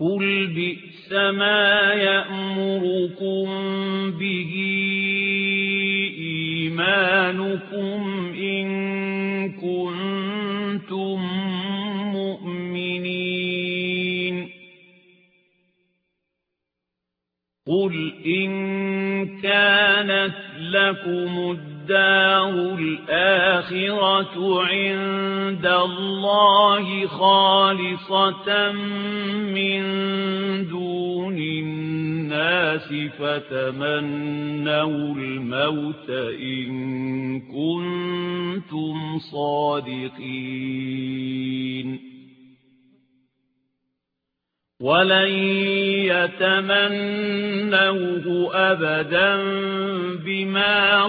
قُلْ بِئْسَ مَا يَأْمُرُكُم بِهِ إِيمَانُكُمْ إِن كُنتُم مُّؤْمِنِينَ قُلْ إِن كَانَتْ لَكُمُ الدَّارُ الْآخِرَةُ عِندَ اللَّهِ خَالِصَةً مِّن دُونِ النَّاسِ فَتَمَنَّوُا الْمَوْتَ إِن كُنتُمْ صَادِقِينَ. وَلَن يَتَمَنَّوْهُ أَبَدًا بِمَا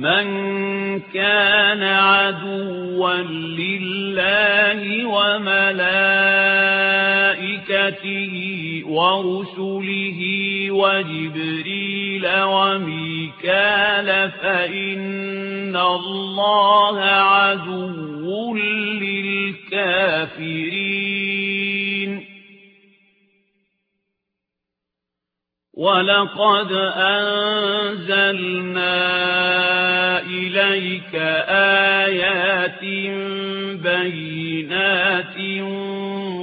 مَنْ كَانَ عَدُوًّا لِلَّهِ وَمَلَائِكَتِهِ وَرُسُلِهِ وَجِبْرِيلَ وَمِيكَالَ فَإِنَّ اللَّهَ عَدُوٌّ لِلْكَافِرِينَ. وَلَقَدْ أَنزَلْنَا إِلَيْكَ آيَاتٍ بَيِّنَاتٍ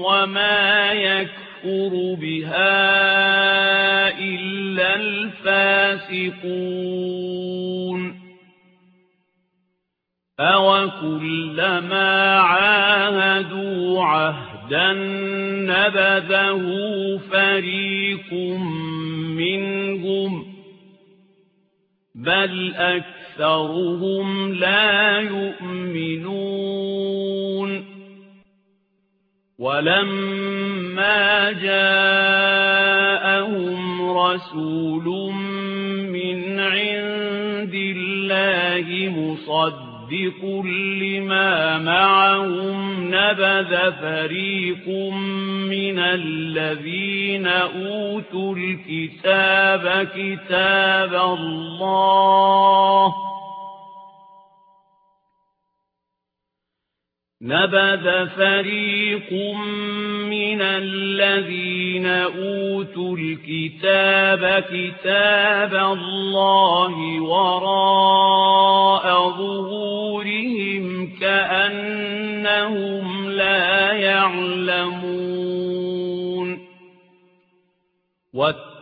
وَمَا يَكْفُرُ بِهَا إِلَّا الْفَاسِقُونَ أَوَكُلَّمَا عَاهَدُوا عَهْدًا نَّبَذَهُ فَرِيقٌ مِّنْهُمْ بَلْ أَكْثَرُهُمْ لَا يُؤْمِنُونَ وَلَمَّا جَاءَهُمْ رَسُولٌ مِّنْ عِندِ اللَّهِ مُصَدِّقٌ لِمَا مَعَهُمْ نَبَذَ فَرِيقٌ مِّنَ الَّذِينَ أُوتُوا الْكِتَابَ كِتَابَ اللَّهِ نَبَذَ فَرِيقٌ مِّنَ الَّذِينَ أُوتُوا الْكِتَابَ كِتَابَ اللَّهِ وَرَاءَ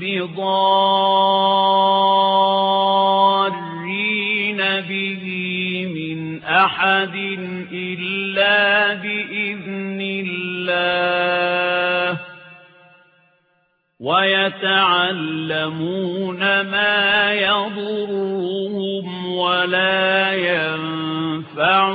بضارين به من أحد إلا بإذن الله ويتعلمون ما يضرهم ولا ينفعهم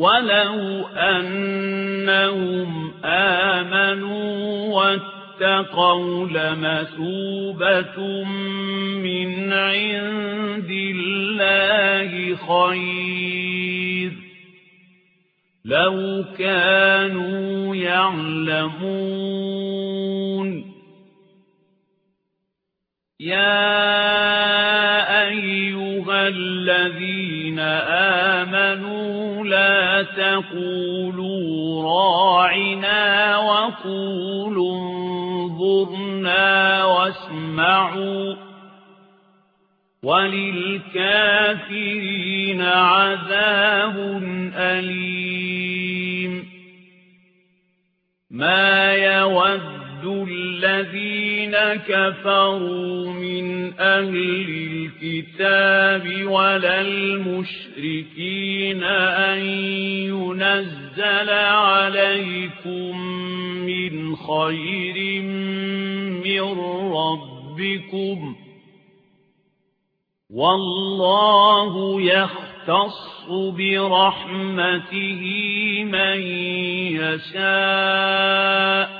ولو أنهم آمنوا واتقوا لمثوبة من عند الله خير لو كانوا يعلمون يا أيها الذين تقولوا راعنا وقولوا انظرنا واسمعوا وللكافرين عذاب أليم. ما يود الذين كفروا من أهل الكتاب ولا المشركين أن ينزل عليكم من خير من ربكم والله يختص برحمته من يشاء